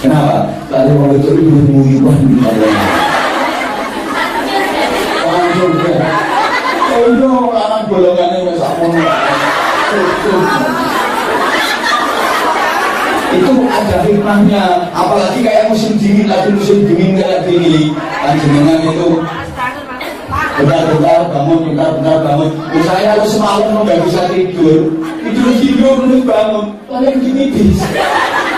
Kenapa? Lalu mau itu itu muyuan di Allah. Langsung ya. Oh iya, anak golongannya sakmono. Itu ada hikmahnya, apalagi kayak musim dingin lagi musim dingin kayak gini, kan jenengan itu bentar-bentar bangun, bentar-bentar bangun. Saya harus semalam nggak bisa tidur, tidur tidur terus bangun, paling gini bisa.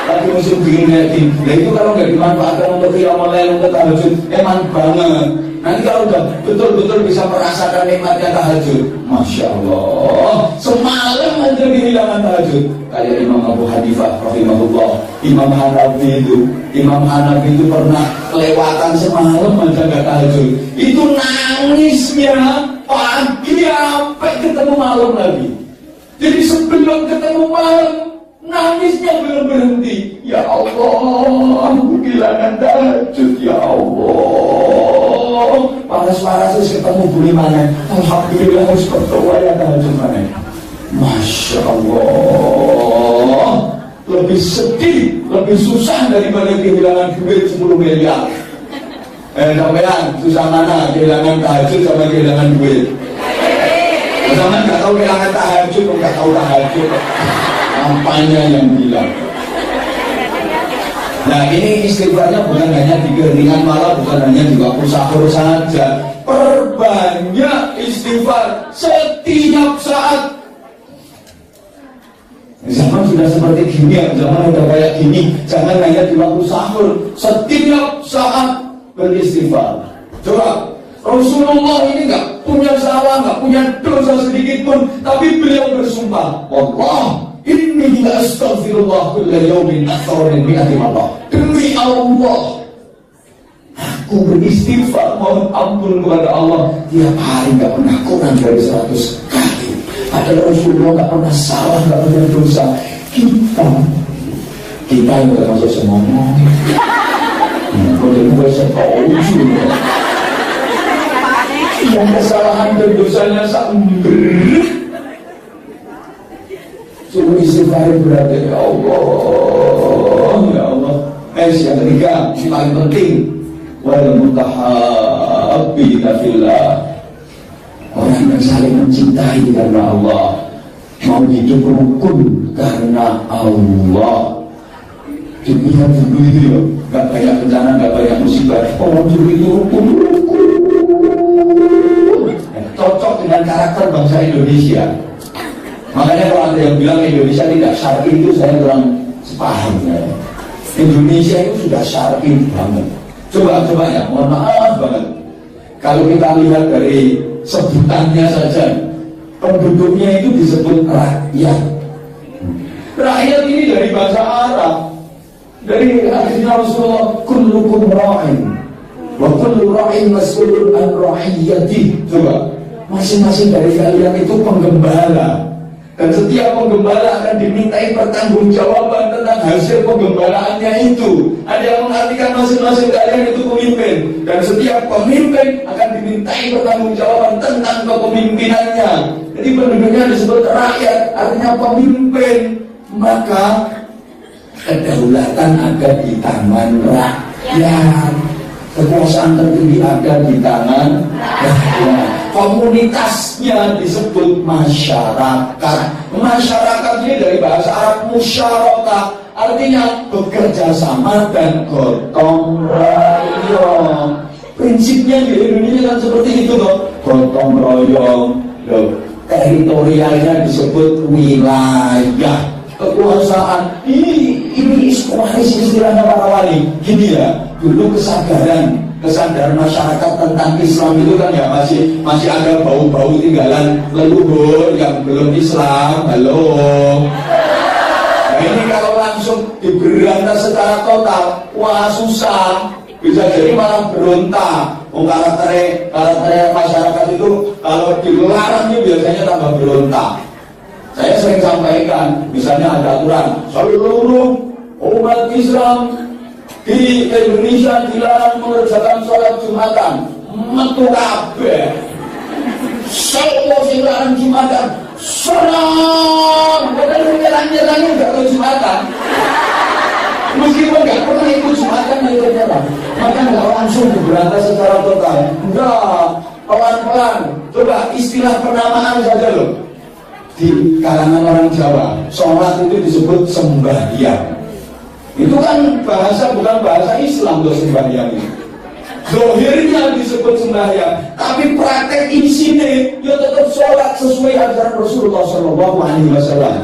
Lagi musim dingin gini, nah itu kalau nggak dimanfaatkan untuk qiyamul lail untuk tahajud, emang banget. Nanti kalau udah betul-betul bisa merasakan nikmatnya tahajud, masya Allah, semalam aja kehilangan tahajud. Kayak Imam Abu Hanifah, rahimahullah, Imam Hanafi itu, Imam Hanafi itu pernah kelewatan semalam aja nggak tahajud. Itu nangisnya pagi sampai ketemu malam lagi. Jadi sebelum ketemu malam, nangisnya belum berhenti. Ya Allah, kehilangan tahajud, ya Allah. Panas-panas ketemu buli mana? Alhamdulillah harus berdoa ya tahajud mana? Masya Allah Lebih sedih, lebih susah daripada kehilangan duit 10 miliar Eh sampean, susah mana kehilangan tahajud sama kehilangan duit Sama nggak tahu kehilangan tahajud, nggak tahu tahajud Kampanye yang bilang Nah ini istighfarnya bukan hanya di keheningan malam, bukan hanya di waktu sahur saja. Perbanyak istighfar setiap saat. Zaman sudah seperti gini zaman udah kayak gini. Jangan hanya di waktu sahur, setiap saat beristighfar. Coba Rasulullah ini nggak punya salah, nggak punya dosa sedikit pun, tapi beliau bersumpah, Allah ini tidak astagfirullah kulla yaumin akthar min mi'ati marrah. Demi Allah, aku beristighfar mohon ampun kepada Allah tiap hari nggak pernah kurang dari 100 kali. Padahal Rasulullah nggak pernah salah, nggak pernah dosa. Kita, kita yang termasuk semuanya. Hmm, kalau gue setahu yang kesalahan dan dosanya sambil Istighfar berarti ya Allah Ya Allah. Eh yang ketiga Yang paling penting Wal mutahabbi fillah. Orang yang saling mencintai karena Allah. Mau hidup rukun karena Allah. Dunia dulu itu ya. Gak banyak bencana, gak banyak musibah. Orang dulu itu rukun Rukun Cocok dengan karakter bangsa Indonesia Makanya kalau ada yang bilang Indonesia tidak syar'i itu saya kurang sepaham ya. Indonesia itu sudah syar'i banget. Coba coba ya, mohon maaf banget. Kalau kita lihat dari sebutannya saja, penduduknya itu disebut rakyat. Rakyat ini dari bahasa Arab. Dari hadisnya Rasulullah, kullukum ra'in. Wa kullu ra'in mas'ulun an ra'iyati. Coba, masing-masing dari kalian itu penggembala. Dan setiap penggembala akan dimintai pertanggungjawaban tentang hasil penggembalaannya itu. Ada yang mengartikan masing-masing kalian itu pemimpin. Dan setiap pemimpin akan dimintai pertanggungjawaban tentang kepemimpinannya. Jadi penduduknya disebut rakyat, artinya pemimpin. Maka kedaulatan ada di tangan rakyat. Kekuasaan tertinggi ada di tangan rakyat. Komunitasnya disebut masyarakat. Masyarakat ini dari bahasa Arab musyarakah, artinya bekerja sama dan gotong royong. Prinsipnya di Indonesia kan seperti itu loh, gotong royong. Loh, teritorialnya disebut wilayah kekuasaan ini ini istilahnya para wali gini ya dulu kesadaran kesadaran masyarakat tentang Islam itu kan ya masih masih ada bau-bau tinggalan leluhur yang belum Islam. Halo. Nah ini kalau langsung diberantas secara total wah susah. Bisa jadi malah berontak. Oh, karakter karakter masyarakat itu kalau dilarang ini biasanya tambah berontak. Saya sering sampaikan, misalnya ada aturan seluruh umat Islam di Indonesia dilarang mengerjakan sholat Jumatan. Metu kabeh. Semua dilarang Jumatan. Serang. Padahal nyerang-nyerangnya enggak ke Jumatan. Meskipun nggak pernah ikut Jumatan lah. Maka nggak langsung diberantas secara total. Enggak, pelan-pelan. Coba istilah penamaan saja loh. Di kalangan orang Jawa, sholat itu disebut sembahyang. Itu kan bahasa bukan bahasa Islam loh sembahyang itu. Zohirnya disebut sembahyang, tapi praktek isinya ya tetap sholat sesuai ajaran Rasulullah Shallallahu Alaihi Wasallam.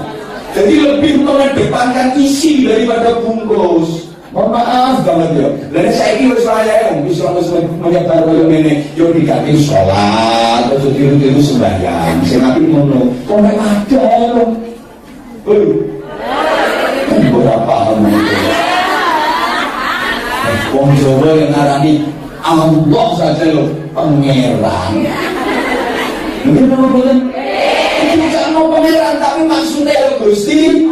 Jadi lebih mengedepankan isi daripada bungkus. Mohon maaf banget ya. Dan saya ini harus yang bisa menyebar kaya ini. Yo diganti sholat, terus tiru-tiru sembahyang. Saya ngapain ngono. Kok ada loh. Berapa kamu itu? Wong Jawa yang ngarani Allah saja loh pangeran. Mungkin kamu bilang, tidak mau pangeran tapi maksudnya ya Gusti.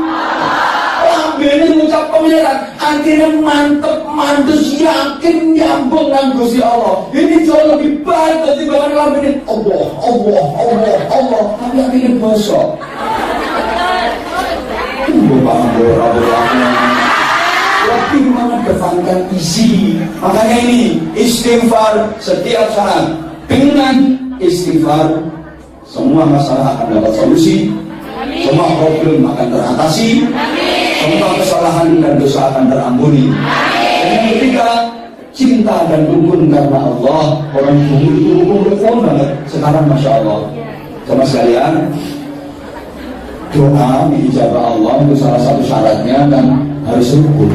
Lambene ngucap pangeran, akhirnya mantep, mantus, yakin nyambung dengan Gusti Allah. Ini jauh lebih baik dari bahkan lambene Allah, Allah, Allah, Allah, tapi akhirnya bosok. Lebih mengedepankan isi. Makanya ini istighfar setiap saat. Dengan istighfar semua masalah akan dapat solusi. Semua problem akan teratasi. Semua kesalahan dan dosa akan terampuni. Dan yang ketiga cinta dan rukun karena Allah orang dulu itu rukun rukun banget. Sekarang masya Allah. Sama sekalian doa diijabah Allah itu salah satu syaratnya dan harus rukun.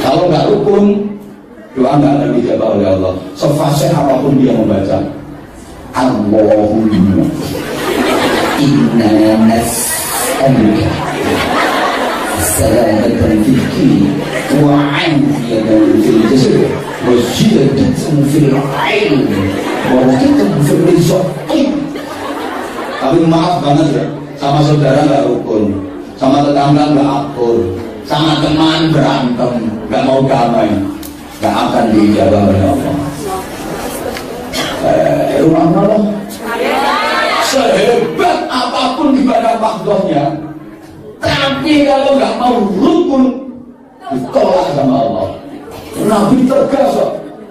Kalau nggak rukun doa nggak akan dijabah oleh Allah. Sefasih apa pun dia membaca. Allahumma. Inna nas'aluka. Salamatan dini wa 'afiyatan fil jasad wa ziyadatan fil 'ilm wa rahmatan fil rizq. Tapi maaf banget ya sama saudara nggak rukun. Sama tetangga nggak akur. Sama teman berantem. Nggak mau damai. Nggak akan diijabah oleh Allah. Eh, rumah Allah sehebat apa pun ibadah makdohnya tapi kalau nggak mau rukun ditolak sama Allah. Nabi tegas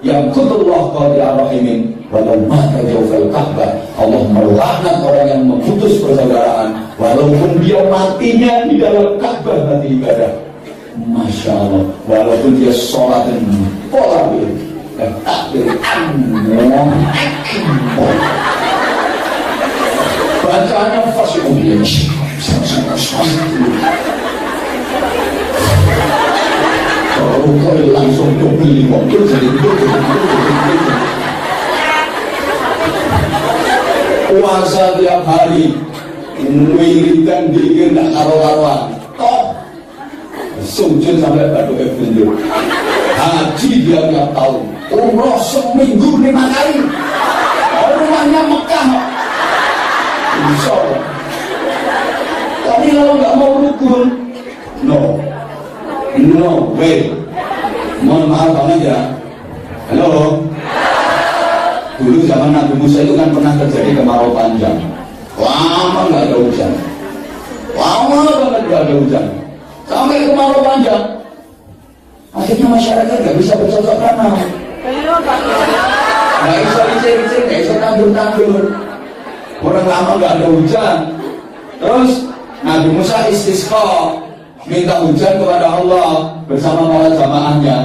yang kutullah qadi rahimin walau mata jauhal ka'bah Allah melaknat orang yang memutus persaudaraan dia matinya di dalam ka'bah mati ibadah. Masya Allah. Walaupun dia sholat dan pola dan takbir. Allah bacaannya fasih kalau kau langsung beli mobil jadi puasa tiap hari wiridan dikir tak karo-karoan toh sujud sampai batu ebundur haji dia tiap tahun umroh seminggu lima kali. Rumahnya Mekah. Bisa. Tapi kalau nggak mau rukun no. No way. Mohon maaf banget ya. Halo. Dulu zaman Nabi Musa itu kan pernah terjadi kemarau panjang lama nggak ada hujan. Lama banget nggak ada hujan. Sampai kemarau panjang. Akhirnya masyarakat nggak bisa bercocok tanam nggak bisa licin-licin nggak bisa tandur-tandur. Orang lama nggak ada hujan. Terus Nabi Musa istisqa minta hujan kepada Allah bersama para jamaahnya.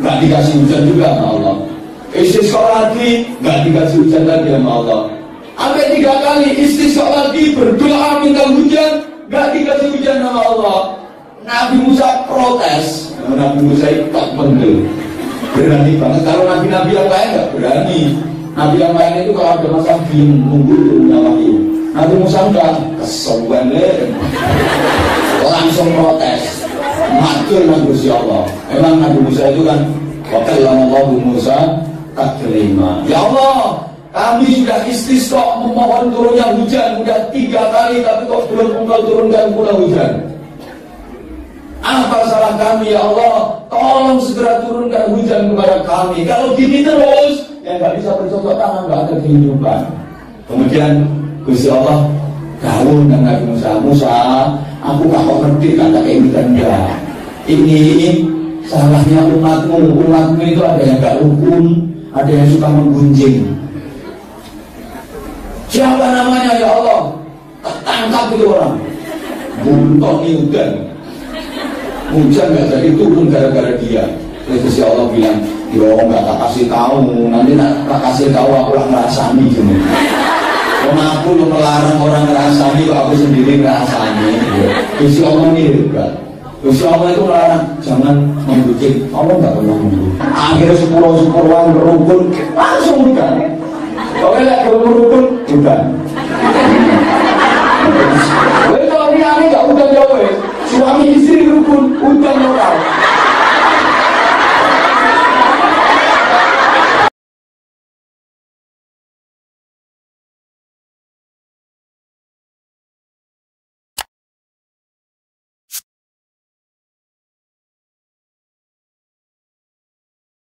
Nggak dikasih hujan juga sama Allah. Istisqa lagi nggak dikasih hujan lagi sama Allah sampai tiga kali istisqa lagi berdoa minta hujan nggak dikasih hujan sama Allah. Nabi Musa protes. Nabi Musa itu tak betul berani banget. Kalau nabi-nabi yang lain nggak berani. Nabi yang lain itu kalau ada masalah bingung punya wahyu Nabi Musa enggak kesombongan langsung protes. Matur Nabi Allah. Memang Nabi Musa itu kan wakil Allah Musa tak terima ya Allah kami sudah istisqa memohon turunnya hujan sudah tiga kali tapi kok belum engkau turunkan pula hujan? Apa salah kami ya Allah? Tolong segera turunkan hujan kepada kami. Kalau gini terus ya nggak bisa bercocok tangan nggak ada kehidupan. Kemudian Gusti Allah gaul dengan Nabi Musa. Musa aku gak kok ngerti kata ini enggak ini salahnya umatmu. Umatmu itu ada yang gak rukun ada yang suka menggunjing siapa namanya ya Allah? Tangkap itu orang. Buntok hujan. Hujan gak jadi turun gara-gara dia. Itu si Allah bilang yo nggak tak kasih tahu. Nanti tak kasih tahu aku lah ngerasani gini Karena aku yang melarang orang ngerasani kok aku sendiri ngerasani? Gusti Allah ini hebat. Gusti Allah itu melarang jangan membuat Allah nggak pernah membuat akhirnya sepuluh sepuluhan berukun langsung bukan Lah kalau berukun bukan Tapi kalau dia ini nggak udah jauh suami istri rukun udah